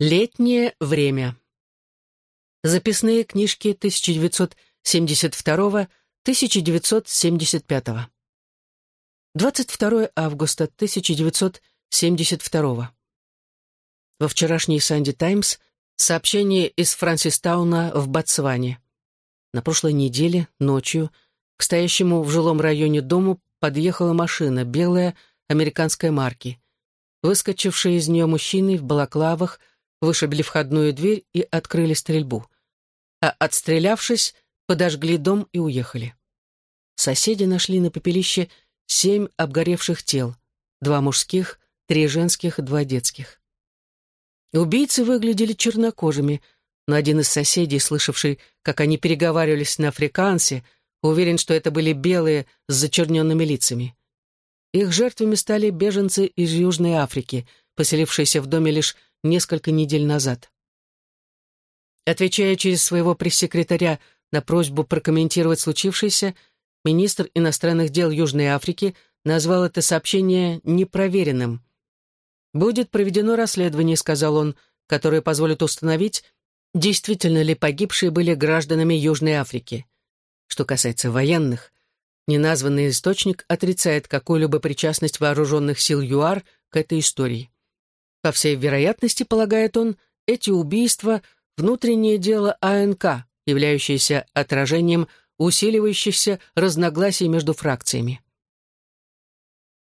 Летнее время. Записные книжки 1972-1975. 22 августа 1972. Во вчерашней «Санди Таймс» сообщение из Франсистауна в Ботсване. На прошлой неделе, ночью, к стоящему в жилом районе дому подъехала машина, белая, американской марки. Выскочившие из нее мужчины в балаклавах – вышибли входную дверь и открыли стрельбу. А отстрелявшись, подожгли дом и уехали. Соседи нашли на пепелище семь обгоревших тел, два мужских, три женских, два детских. Убийцы выглядели чернокожими, но один из соседей, слышавший, как они переговаривались на африкансе, уверен, что это были белые с зачерненными лицами. Их жертвами стали беженцы из Южной Африки, поселившиеся в доме лишь несколько недель назад. Отвечая через своего пресс-секретаря на просьбу прокомментировать случившееся, министр иностранных дел Южной Африки назвал это сообщение непроверенным. «Будет проведено расследование», — сказал он, «которое позволит установить, действительно ли погибшие были гражданами Южной Африки. Что касается военных, неназванный источник отрицает какую-либо причастность вооруженных сил ЮАР к этой истории. По всей вероятности, полагает он, эти убийства — внутреннее дело АНК, являющееся отражением усиливающихся разногласий между фракциями.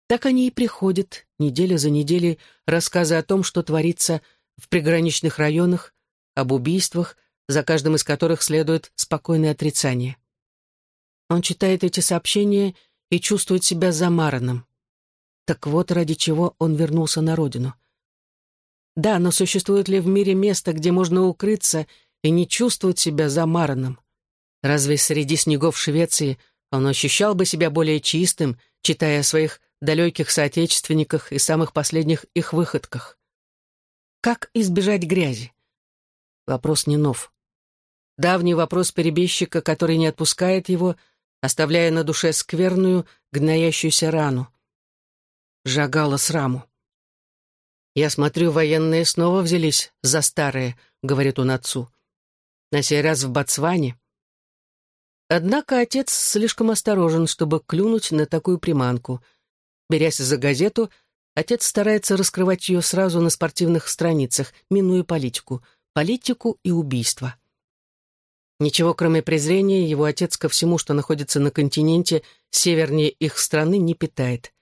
Так они и приходят, неделя за неделей, рассказы о том, что творится в приграничных районах, об убийствах, за каждым из которых следует спокойное отрицание. Он читает эти сообщения и чувствует себя замаранным. Так вот, ради чего он вернулся на родину — да, но существует ли в мире место, где можно укрыться и не чувствовать себя замаранным? Разве среди снегов Швеции он ощущал бы себя более чистым, читая о своих далеких соотечественниках и самых последних их выходках? Как избежать грязи? Вопрос не нов. Давний вопрос перебежчика, который не отпускает его, оставляя на душе скверную, гноящуюся рану. Жагала сраму. «Я смотрю, военные снова взялись за старые», — говорит он отцу. «На сей раз в Ботсване». Однако отец слишком осторожен, чтобы клюнуть на такую приманку. Берясь за газету, отец старается раскрывать ее сразу на спортивных страницах, минуя политику. Политику и убийство. Ничего, кроме презрения, его отец ко всему, что находится на континенте, севернее их страны, не питает.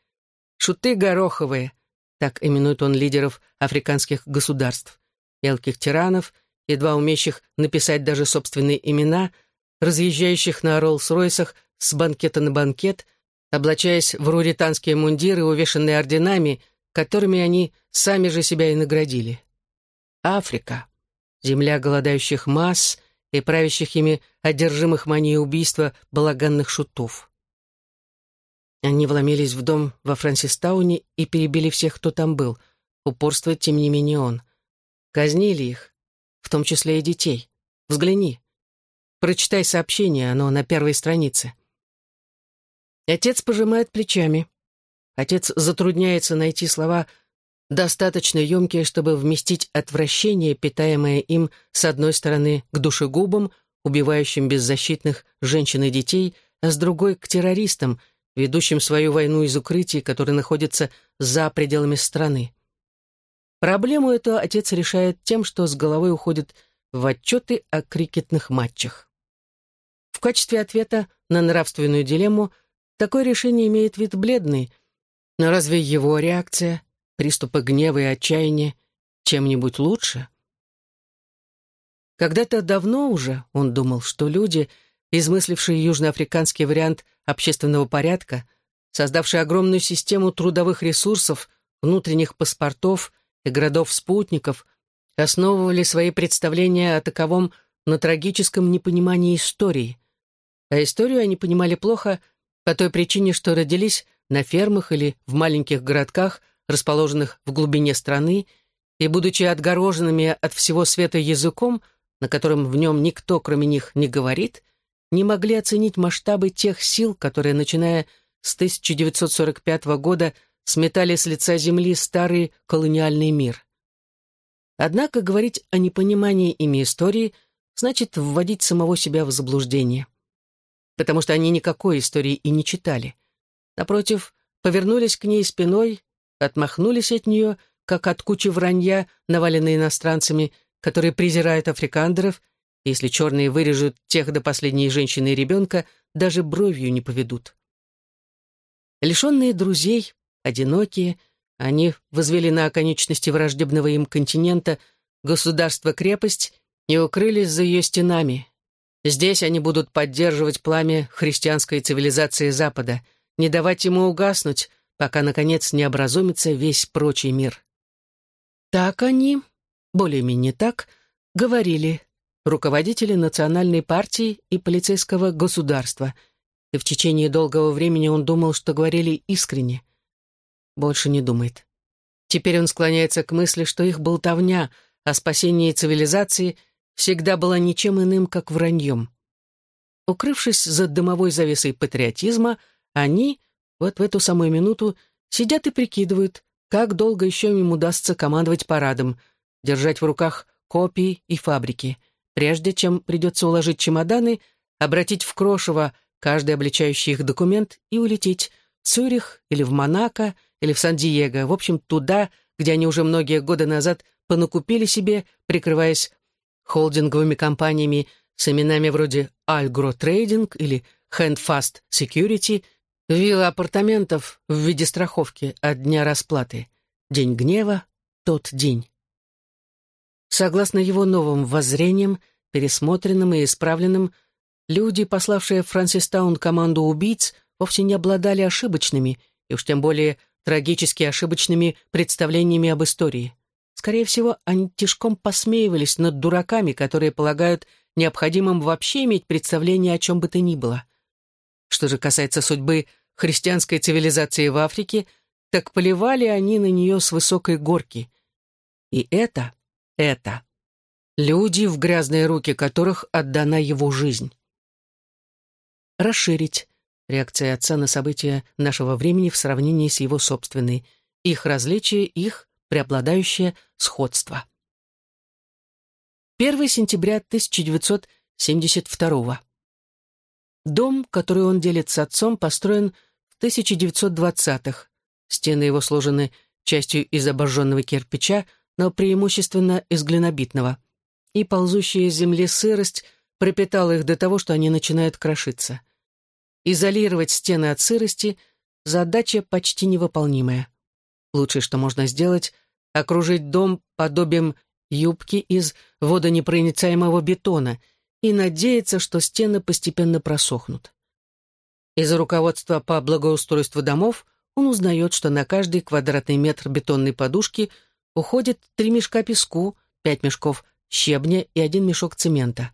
Шуты гороховые, так именует он лидеров африканских государств, мелких тиранов, едва умеющих написать даже собственные имена, разъезжающих на Роллс-Ройсах с банкета на банкет, облачаясь в руританские мундиры, увешанные орденами, которыми они сами же себя и наградили. Африка, земля голодающих масс и правящих ими одержимых манией убийства балаганных шутов. Они вломились в дом во Франсистауне и перебили всех, кто там был. Упорствует, тем не менее, он. Казнили их, в том числе и детей. Взгляни. Прочитай сообщение, оно на первой странице. Отец пожимает плечами. Отец затрудняется найти слова, достаточно емкие, чтобы вместить отвращение, питаемое им, с одной стороны, к душегубам, убивающим беззащитных женщин и детей, а с другой — к террористам — ведущим свою войну из укрытий, которые находятся за пределами страны. Проблему эту отец решает тем, что с головой уходит в отчеты о крикетных матчах. В качестве ответа на нравственную дилемму такое решение имеет вид бледный, но разве его реакция, приступы гнева и отчаяния, чем-нибудь лучше? Когда-то давно уже он думал, что люди — измысливший южноафриканский вариант общественного порядка, создавший огромную систему трудовых ресурсов, внутренних паспортов и городов-спутников, основывали свои представления о таковом на трагическом непонимании истории. А историю они понимали плохо по той причине, что родились на фермах или в маленьких городках, расположенных в глубине страны, и, будучи отгороженными от всего света языком, на котором в нем никто, кроме них, не говорит, не могли оценить масштабы тех сил, которые, начиная с 1945 года, сметали с лица земли старый колониальный мир. Однако говорить о непонимании ими истории значит вводить самого себя в заблуждение. Потому что они никакой истории и не читали. Напротив, повернулись к ней спиной, отмахнулись от нее, как от кучи вранья, наваленной иностранцами, которые презирают африкандеров, если черные вырежут тех до последней женщины и ребенка, даже бровью не поведут. Лишенные друзей, одинокие, они возвели на оконечности враждебного им континента государство-крепость и укрылись за ее стенами. Здесь они будут поддерживать пламя христианской цивилизации Запада, не давать ему угаснуть, пока, наконец, не образумится весь прочий мир. Так они, более-менее так, говорили руководители национальной партии и полицейского государства, и в течение долгого времени он думал, что говорили искренне. Больше не думает. Теперь он склоняется к мысли, что их болтовня о спасении цивилизации всегда была ничем иным, как враньем. Укрывшись за дымовой завесой патриотизма, они, вот в эту самую минуту, сидят и прикидывают, как долго еще им удастся командовать парадом, держать в руках копии и фабрики, прежде чем придется уложить чемоданы, обратить в крошево каждый обличающий их документ и улететь в Цюрих или в Монако или в Сан-Диего, в общем, туда, где они уже многие годы назад понакупили себе, прикрываясь холдинговыми компаниями с именами вроде Algro Trading или Handfast Security, вилла апартаментов в виде страховки от дня расплаты. День гнева — тот день. Согласно его новым воззрениям, пересмотренным и исправленным, люди, пославшие в Франсистаун команду убийц, вовсе не обладали ошибочными и уж тем более трагически ошибочными представлениями об истории. Скорее всего, они тишком посмеивались над дураками, которые полагают необходимым вообще иметь представление о чем бы то ни было. Что же касается судьбы христианской цивилизации в Африке, так поливали они на нее с высокой горки. И это, это, люди, в грязные руки которых отдана его жизнь. Расширить, реакция отца на события нашего времени в сравнении с его собственной, их различие, их преобладающее сходство. 1 сентября 1972 Дом, который он делит с отцом, построен в 1920-х. Стены его сложены частью из обожженного кирпича, но преимущественно из глинобитного. И ползущая из земли сырость пропитала их до того, что они начинают крошиться. Изолировать стены от сырости — задача почти невыполнимая. Лучшее, что можно сделать — окружить дом подобием юбки из водонепроницаемого бетона и надеяться, что стены постепенно просохнут. Из-за руководства по благоустройству домов он узнает, что на каждый квадратный метр бетонной подушки уходит три мешка песку, пять мешков щебня и один мешок цемента.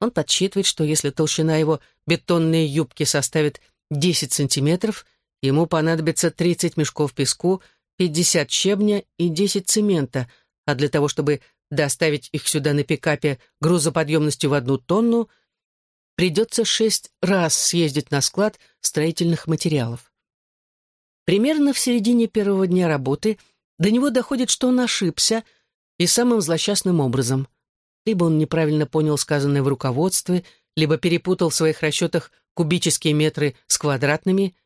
Он подсчитывает, что если толщина его бетонной юбки составит 10 сантиметров, ему понадобится 30 мешков песку, 50 щебня и 10 цемента, а для того, чтобы доставить их сюда на пикапе грузоподъемностью в одну тонну, придется шесть раз съездить на склад строительных материалов. Примерно в середине первого дня работы до него доходит, что он ошибся, и самым злосчастным образом – либо он неправильно понял сказанное в руководстве, либо перепутал в своих расчетах кубические метры с квадратными.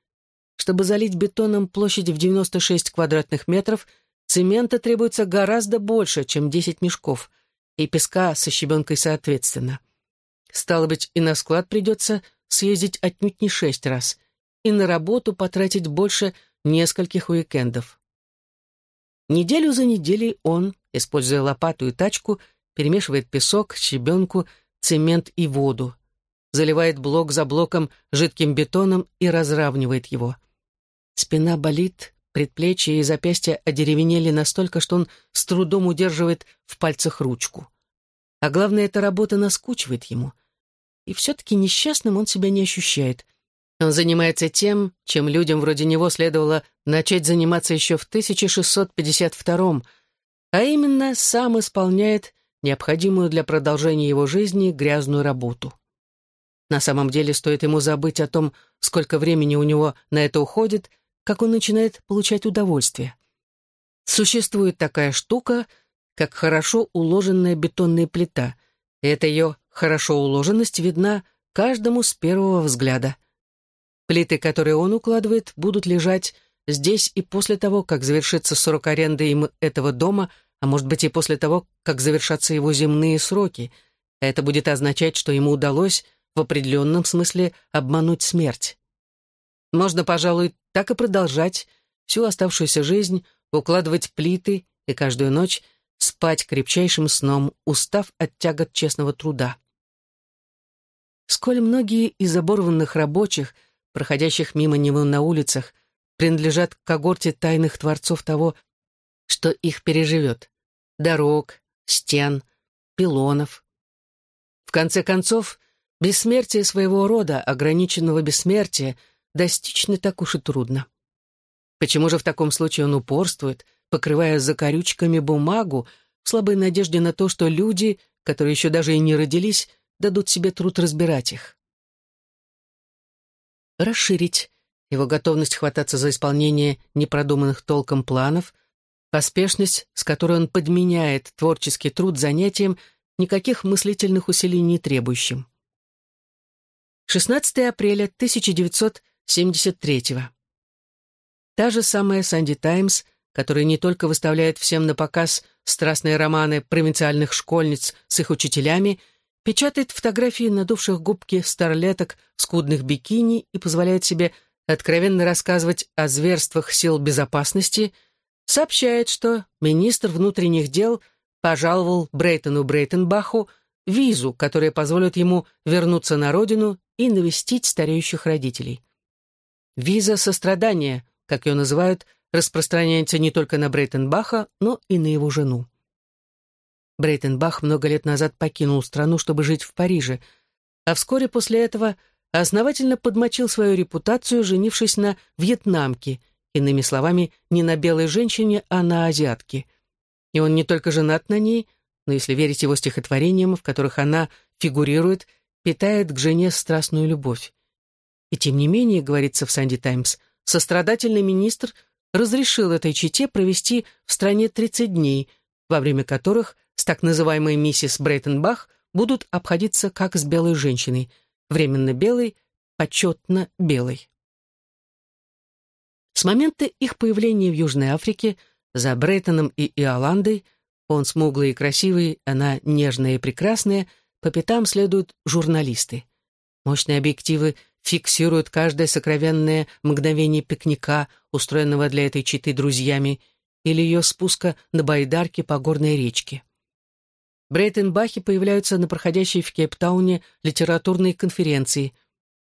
Чтобы залить бетоном площадь в 96 квадратных метров, цемента требуется гораздо больше, чем 10 мешков, и песка со щебенкой соответственно. Стало быть, и на склад придется съездить отнюдь не шесть раз, и на работу потратить больше нескольких уикендов. Неделю за неделей он, используя лопату и тачку, перемешивает песок, щебенку, цемент и воду, заливает блок за блоком жидким бетоном и разравнивает его. Спина болит, предплечья и запястья одеревенели настолько, что он с трудом удерживает в пальцах ручку. А главное, эта работа наскучивает ему. И все-таки несчастным он себя не ощущает. Он занимается тем, чем людям вроде него следовало начать заниматься еще в 1652 а именно сам исполняет необходимую для продолжения его жизни грязную работу. На самом деле стоит ему забыть о том, сколько времени у него на это уходит, как он начинает получать удовольствие. Существует такая штука, как хорошо уложенная бетонная плита, и эта ее хорошо уложенность видна каждому с первого взгляда. Плиты, которые он укладывает, будут лежать здесь и после того, как завершится срок аренды им этого дома, а может быть и после того, как завершатся его земные сроки. Это будет означать, что ему удалось в определенном смысле обмануть смерть. Можно, пожалуй, так и продолжать всю оставшуюся жизнь, укладывать плиты и каждую ночь спать крепчайшим сном, устав от тягот честного труда. Сколь многие из оборванных рабочих, проходящих мимо него на улицах, принадлежат к когорте тайных творцов того, что их переживет. Дорог, стен, пилонов. В конце концов, бессмертие своего рода, ограниченного бессмертия, достичь не так уж и трудно. Почему же в таком случае он упорствует, покрывая закорючками бумагу, в слабой надежде на то, что люди, которые еще даже и не родились, дадут себе труд разбирать их? Расширить его готовность хвататься за исполнение непродуманных толком планов, поспешность, с которой он подменяет творческий труд занятием, никаких мыслительных усилий не требующим. 16 апреля 1973 -го. Та же самая «Санди Таймс», которая не только выставляет всем на показ страстные романы провинциальных школьниц с их учителями, печатает фотографии надувших губки старлеток в скудных бикини и позволяет себе откровенно рассказывать о зверствах сил безопасности, сообщает, что министр внутренних дел пожаловал Брейтону Брейтенбаху визу, которая позволит ему вернуться на родину и навестить стареющих родителей. Виза сострадания, как ее называют, распространяется не только на Брейтенбаха, но и на его жену. Брейтенбах много лет назад покинул страну, чтобы жить в Париже, а вскоре после этого основательно подмочил свою репутацию, женившись на вьетнамке, иными словами, не на белой женщине, а на азиатке. И он не только женат на ней, но, если верить его стихотворениям, в которых она фигурирует, питает к жене страстную любовь. И тем не менее, говорится в «Санди Таймс», сострадательный министр разрешил этой чете провести в стране 30 дней, во время которых с так называемой миссис Брейтенбах будут обходиться как с белой женщиной, временно белой, почетно белой. С момента их появления в Южной Африке за Брейтоном и Иоландой, он смуглый и красивый, она нежная и прекрасная, по пятам следуют журналисты. Мощные объективы фиксируют каждое сокровенное мгновение пикника, устроенного для этой читы друзьями, или ее спуска на байдарке по горной речке. Брейтенбахи появляются на проходящей в Кейптауне литературной конференции.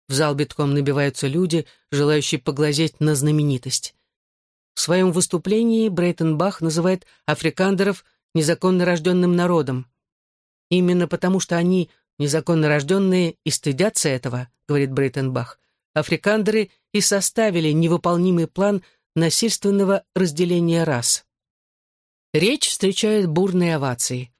В зал битком набиваются люди, желающие поглазеть на знаменитость. В своем выступлении Брейтенбах называет африкандеров незаконно рожденным народом. Именно потому, что они незаконно рожденные и стыдятся этого, говорит Брейтенбах, африкандеры и составили невыполнимый план насильственного разделения рас. Речь встречает бурные овации.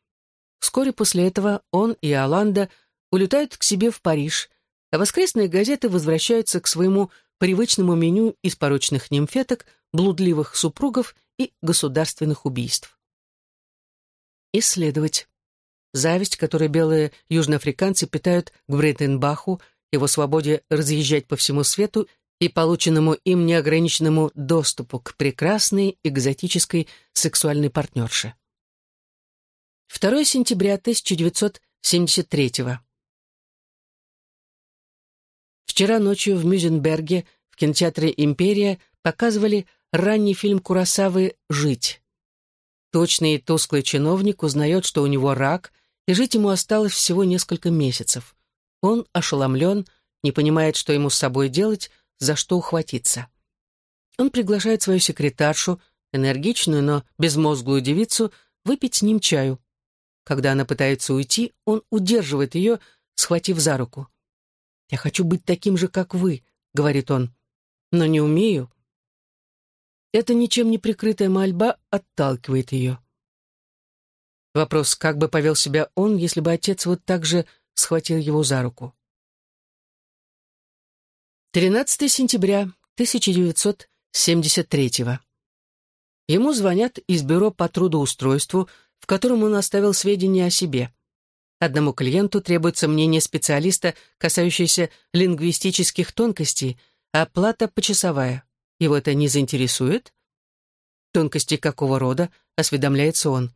Вскоре после этого он и Аланда улетают к себе в Париж, а воскресные газеты возвращаются к своему привычному меню из порочных нимфеток, блудливых супругов и государственных убийств. Исследовать. Зависть, которую белые южноафриканцы питают к Брейтенбаху, его свободе разъезжать по всему свету и полученному им неограниченному доступу к прекрасной экзотической сексуальной партнерше. 2 сентября 1973 Вчера ночью в Мюзенберге в кинотеатре «Империя» показывали ранний фильм Курасавы «Жить». Точный и тусклый чиновник узнает, что у него рак, и жить ему осталось всего несколько месяцев. Он ошеломлен, не понимает, что ему с собой делать, за что ухватиться. Он приглашает свою секретаршу, энергичную, но безмозглую девицу, выпить с ним чаю. Когда она пытается уйти, он удерживает ее, схватив за руку. «Я хочу быть таким же, как вы», — говорит он, — «но не умею». Эта ничем не прикрытая мольба отталкивает ее. Вопрос, как бы повел себя он, если бы отец вот так же схватил его за руку. 13 сентября 1973 Ему звонят из бюро по трудоустройству, в котором он оставил сведения о себе. Одному клиенту требуется мнение специалиста, касающееся лингвистических тонкостей, а оплата почасовая. Его это не заинтересует? Тонкости какого рода, осведомляется он.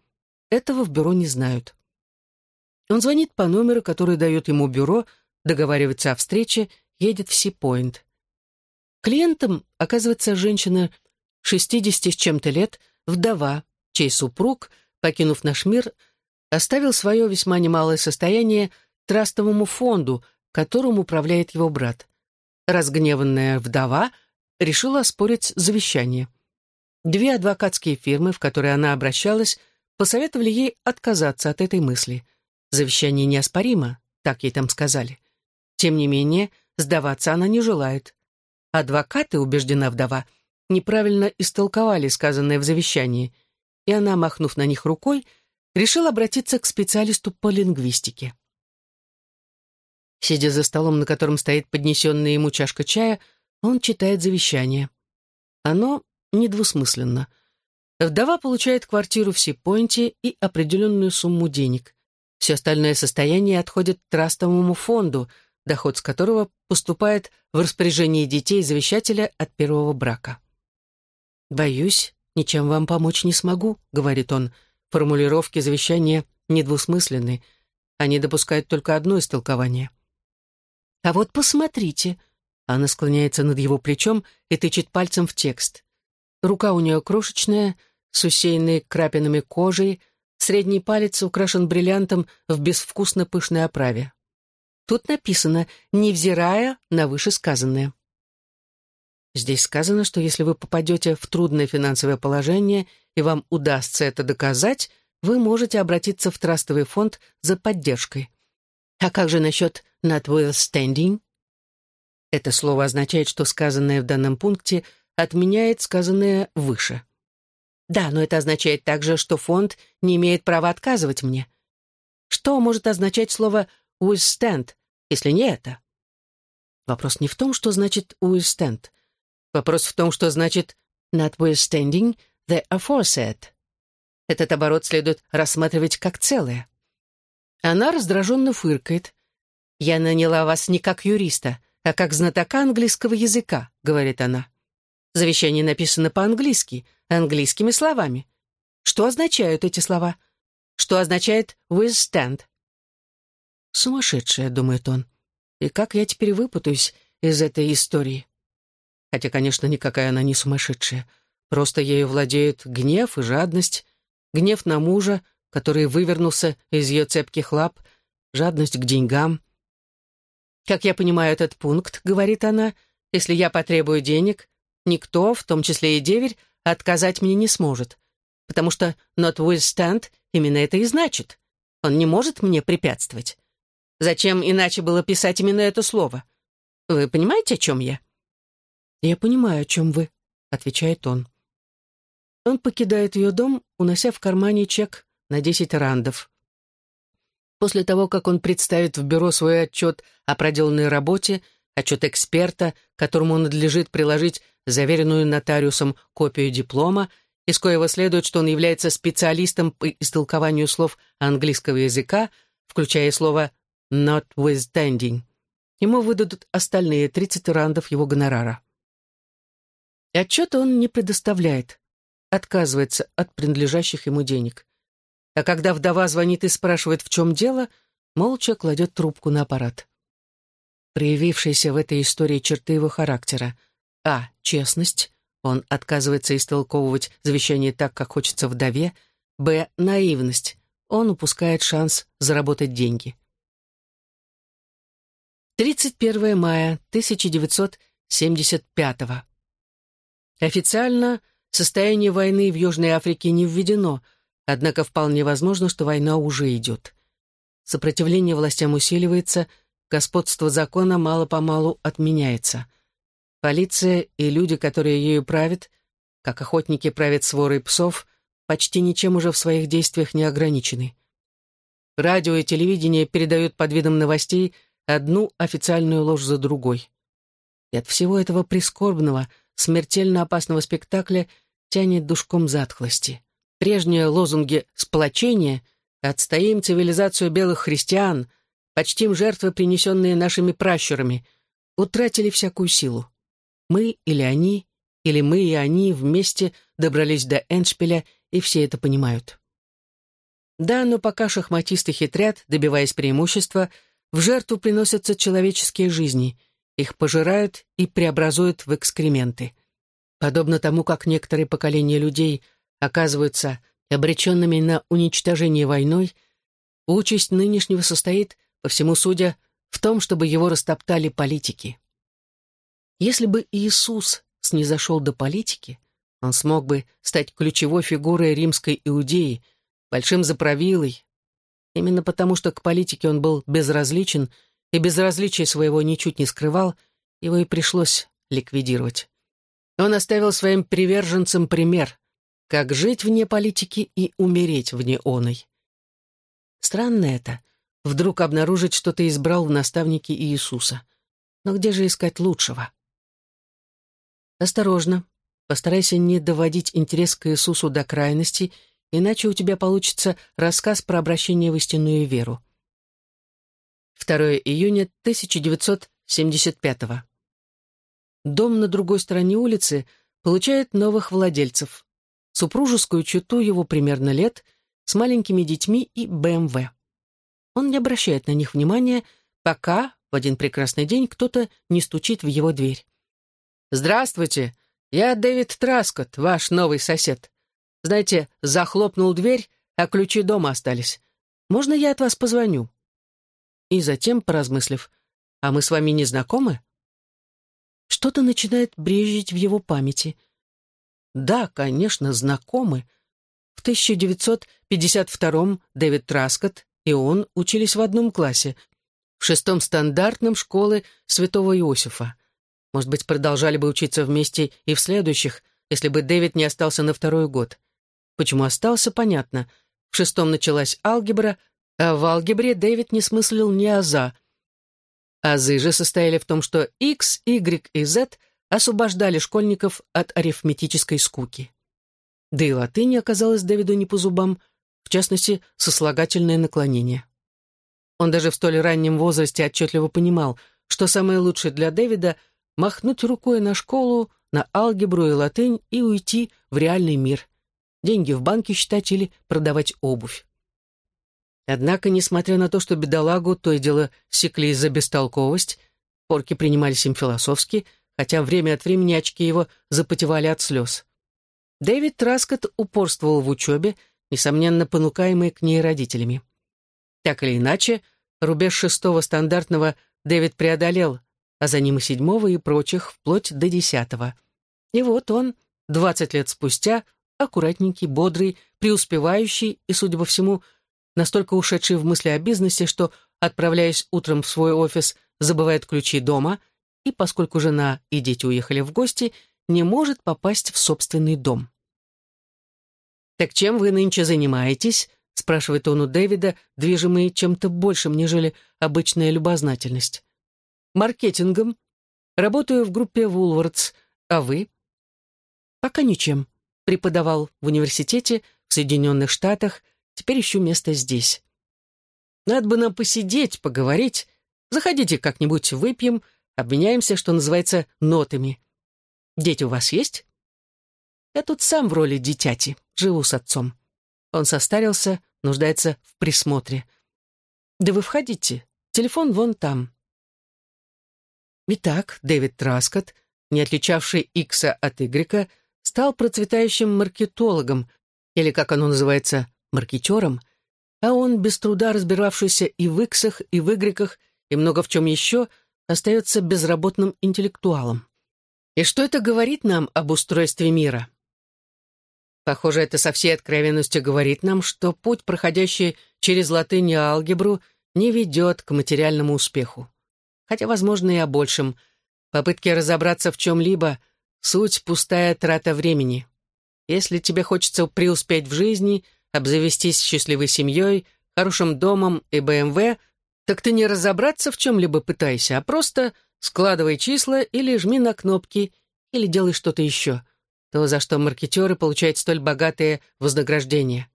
Этого в бюро не знают. Он звонит по номеру, который дает ему бюро, договаривается о встрече, едет в Си-Пойнт. Клиентом оказывается женщина 60 с чем-то лет, вдова, чей супруг, покинув наш мир, оставил свое весьма немалое состояние трастовому фонду, которым управляет его брат. Разгневанная вдова решила оспорить завещание. Две адвокатские фирмы, в которые она обращалась, посоветовали ей отказаться от этой мысли. Завещание неоспоримо, так ей там сказали. Тем не менее, сдаваться она не желает. Адвокаты, убеждена вдова, неправильно истолковали сказанное в завещании, и она, махнув на них рукой, решил обратиться к специалисту по лингвистике. Сидя за столом, на котором стоит поднесенная ему чашка чая, он читает завещание. Оно недвусмысленно. Вдова получает квартиру в Сипойнте и определенную сумму денег. Все остальное состояние отходит трастовому фонду, доход с которого поступает в распоряжение детей завещателя от первого брака. «Боюсь, ничем вам помочь не смогу», — говорит он, — Формулировки завещания недвусмысленны. Они допускают только одно истолкование. «А вот посмотрите», — она склоняется над его плечом и тычет пальцем в текст. Рука у нее крошечная, с усеянной крапинами кожей, средний палец украшен бриллиантом в безвкусно пышной оправе. Тут написано «невзирая на вышесказанное». Здесь сказано, что если вы попадете в трудное финансовое положение и вам удастся это доказать, вы можете обратиться в трастовый фонд за поддержкой. А как же насчет notwithstanding? Это слово означает, что сказанное в данном пункте отменяет сказанное выше. Да, но это означает также, что фонд не имеет права отказывать мне. Что может означать слово withstand, если не это? Вопрос не в том, что значит withstand. Вопрос в том, что значит notwithstanding the aforesaid. Этот оборот следует рассматривать как целое. Она раздраженно фыркает. «Я наняла вас не как юриста, а как знатока английского языка», — говорит она. Завещание написано по-английски, английскими словами. Что означают эти слова? Что означает withstand? Сумасшедшая, думает он. И как я теперь выпутаюсь из этой истории? Хотя, конечно, никакая она не сумасшедшая. Просто ею владеют гнев и жадность. Гнев на мужа, который вывернулся из ее цепких лап, жадность к деньгам. «Как я понимаю этот пункт, — говорит она, — если я потребую денег, никто, в том числе и деверь, отказать мне не сможет, потому что not withstand именно это и значит. Он не может мне препятствовать. Зачем иначе было писать именно это слово? Вы понимаете, о чем я?» «Я понимаю, о чем вы», — отвечает он. Он покидает ее дом, унося в кармане чек на 10 рандов. После того, как он представит в бюро свой отчет о проделанной работе, отчет эксперта, которому надлежит приложить заверенную нотариусом копию диплома, из коего следует, что он является специалистом по истолкованию слов английского языка, включая слово «notwithstanding», ему выдадут остальные 30 рандов его гонорара. И отчета он не предоставляет, отказывается от принадлежащих ему денег. А когда вдова звонит и спрашивает, в чем дело, молча кладет трубку на аппарат. Проявившиеся в этой истории черты его характера. А. Честность. Он отказывается истолковывать завещание так, как хочется вдове. Б. Наивность. Он упускает шанс заработать деньги. 31 мая 1975 года. Официально состояние войны в Южной Африке не введено, однако вполне возможно, что война уже идет. Сопротивление властям усиливается, господство закона мало-помалу отменяется. Полиция и люди, которые ею правят, как охотники правят сворой псов, почти ничем уже в своих действиях не ограничены. Радио и телевидение передают под видом новостей одну официальную ложь за другой. И от всего этого прискорбного – смертельно опасного спектакля тянет душком затхлости. Прежние лозунги «сплочение», «отстоим цивилизацию белых христиан», «почтим жертвы, принесенные нашими пращурами», утратили всякую силу. Мы или они, или мы и они вместе добрались до Эншпиля, и все это понимают. Да, но пока шахматисты хитрят, добиваясь преимущества, в жертву приносятся человеческие жизни, их пожирают и преобразуют в экскременты. Подобно тому, как некоторые поколения людей оказываются обреченными на уничтожение войной, участь нынешнего состоит, по всему судя, в том, чтобы его растоптали политики. Если бы Иисус снизошел до политики, он смог бы стать ключевой фигурой римской иудеи, большим заправилой. Именно потому, что к политике он был безразличен и безразличие своего ничуть не скрывал, его и пришлось ликвидировать. Он оставил своим приверженцам пример, как жить вне политики и умереть вне оной. Странно это, вдруг обнаружить, что ты избрал в наставнике Иисуса. Но где же искать лучшего? Осторожно, постарайся не доводить интерес к Иисусу до крайности, иначе у тебя получится рассказ про обращение в истинную веру. 2 июня 1975 Дом на другой стороне улицы получает новых владельцев. Супружескую чуту его примерно лет, с маленькими детьми и БМВ. Он не обращает на них внимания, пока в один прекрасный день кто-то не стучит в его дверь. «Здравствуйте, я Дэвид Траскот, ваш новый сосед. Знаете, захлопнул дверь, а ключи дома остались. Можно я от вас позвоню?» И затем, поразмыслив, «А мы с вами не знакомы?» Что-то начинает брежить в его памяти. Да, конечно, знакомы. В 1952-м Дэвид Траскот и он учились в одном классе, в шестом стандартном школы Святого Иосифа. Может быть, продолжали бы учиться вместе и в следующих, если бы Дэвид не остался на второй год. Почему остался, понятно. В шестом началась алгебра, а в алгебре Дэвид не смыслил ни аза. Азы же состояли в том, что x, y и z освобождали школьников от арифметической скуки. Да и латынь оказалась Дэвиду не по зубам – в частности, сослагательное наклонение. Он даже в столь раннем возрасте отчетливо понимал, что самое лучшее для Дэвида — махнуть рукой на школу, на алгебру и латынь и уйти в реальный мир, деньги в банке считать или продавать обувь. Однако, несмотря на то, что бедолагу то и дело секли за бестолковость, порки принимались им философски, хотя время от времени очки его запотевали от слез. Дэвид Траскот упорствовал в учебе, несомненно, понукаемые к ней родителями. Так или иначе, рубеж шестого стандартного Дэвид преодолел, а за ним и седьмого и прочих, вплоть до десятого. И вот он, двадцать лет спустя, аккуратненький, бодрый, преуспевающий и, судя по всему, настолько ушедший в мысли о бизнесе, что, отправляясь утром в свой офис, забывает ключи дома, и, поскольку жена и дети уехали в гости, не может попасть в собственный дом. «Так чем вы нынче занимаетесь?» — спрашивает он у Дэвида, движимый чем-то большим, нежели обычная любознательность. «Маркетингом. Работаю в группе Woolworths. А вы?» «Пока ничем. Преподавал в университете в Соединенных Штатах. Теперь ищу место здесь. Надо бы нам посидеть, поговорить. Заходите как-нибудь, выпьем, обменяемся, что называется, нотами. Дети у вас есть?» «Я тут сам в роли дитяти». Живу с отцом. Он состарился, нуждается в присмотре. Да вы входите. Телефон вон там. Итак, Дэвид Траскот, не отличавший Икса от Игрека, стал процветающим маркетологом, или, как оно называется, маркетером, а он, без труда разбиравшийся и в Иксах, и в Игреках, и много в чем еще, остается безработным интеллектуалом. И что это говорит нам об устройстве мира? Похоже, это со всей откровенностью говорит нам, что путь, проходящий через латынь и алгебру, не ведет к материальному успеху. Хотя, возможно, и о большем. Попытки разобраться в чем-либо — суть пустая трата времени. Если тебе хочется преуспеть в жизни, обзавестись счастливой семьей, хорошим домом и БМВ, так ты не разобраться в чем-либо пытайся, а просто складывай числа или жми на кнопки, или делай что-то еще — то, за что маркетеры получают столь богатые вознаграждения.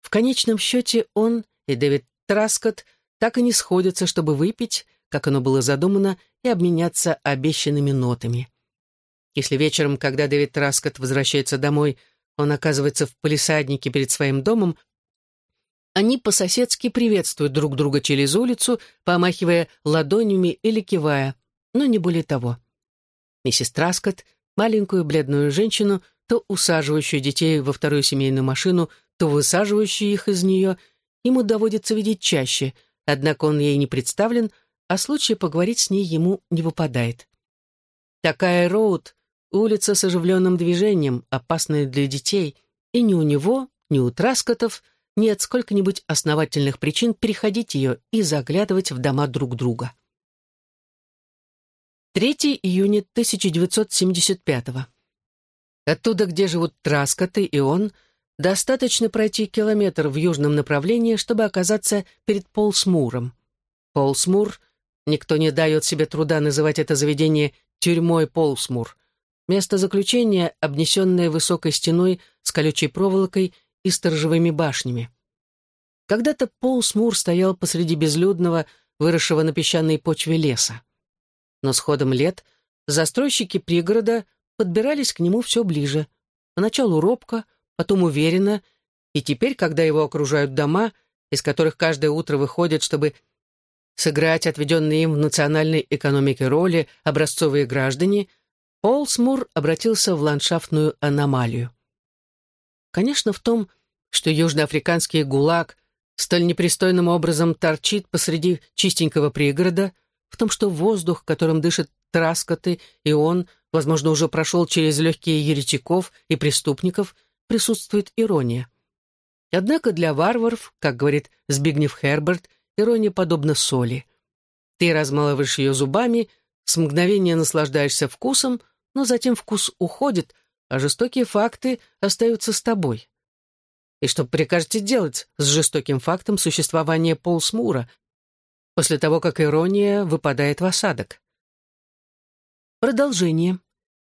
В конечном счете он и Дэвид Траскот так и не сходятся, чтобы выпить, как оно было задумано, и обменяться обещанными нотами. Если вечером, когда Дэвид Траскот возвращается домой, он оказывается в полисаднике перед своим домом, они по-соседски приветствуют друг друга через улицу, помахивая ладонями или кивая, но не более того. Миссис Траскот, маленькую бледную женщину, то усаживающую детей во вторую семейную машину, то высаживающую их из нее, ему доводится видеть чаще, однако он ей не представлен, а случая поговорить с ней ему не выпадает. Такая роуд — улица с оживленным движением, опасная для детей, и ни у него, ни у Траскотов нет сколько-нибудь основательных причин переходить ее и заглядывать в дома друг друга. 3 июня 1975 -го. Оттуда, где живут Траскоты и он, достаточно пройти километр в южном направлении, чтобы оказаться перед Полсмуром. Полсмур, никто не дает себе труда называть это заведение тюрьмой Полсмур. Место заключения, обнесенное высокой стеной с колючей проволокой и сторожевыми башнями. Когда-то Полсмур стоял посреди безлюдного, выросшего на песчаной почве леса. Но с ходом лет застройщики пригорода подбирались к нему все ближе. Поначалу робко, потом уверенно, и теперь, когда его окружают дома, из которых каждое утро выходят, чтобы сыграть отведенные им в национальной экономике роли образцовые граждане, Полсмур обратился в ландшафтную аномалию. Конечно, в том, что южноафриканский ГУЛАГ столь непристойным образом торчит посреди чистенького пригорода, в том, что воздух, которым дышит Траскоты, и он, возможно, уже прошел через легкие еретиков и преступников, присутствует ирония. Однако для варваров, как говорит Збигнев Херберт, ирония подобна соли. Ты размалываешь ее зубами, с мгновения наслаждаешься вкусом, но затем вкус уходит, а жестокие факты остаются с тобой. И что прикажете делать с жестоким фактом существования Полсмура, после того, как ирония выпадает в осадок? Продолжение.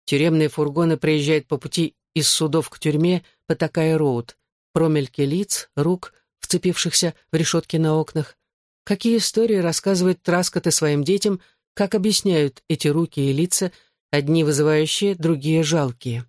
Тюремные фургоны проезжают по пути из судов к тюрьме по такая роуд. Промельки лиц, рук, вцепившихся в решетки на окнах. Какие истории рассказывают Траскоты своим детям, как объясняют эти руки и лица, одни вызывающие, другие жалкие.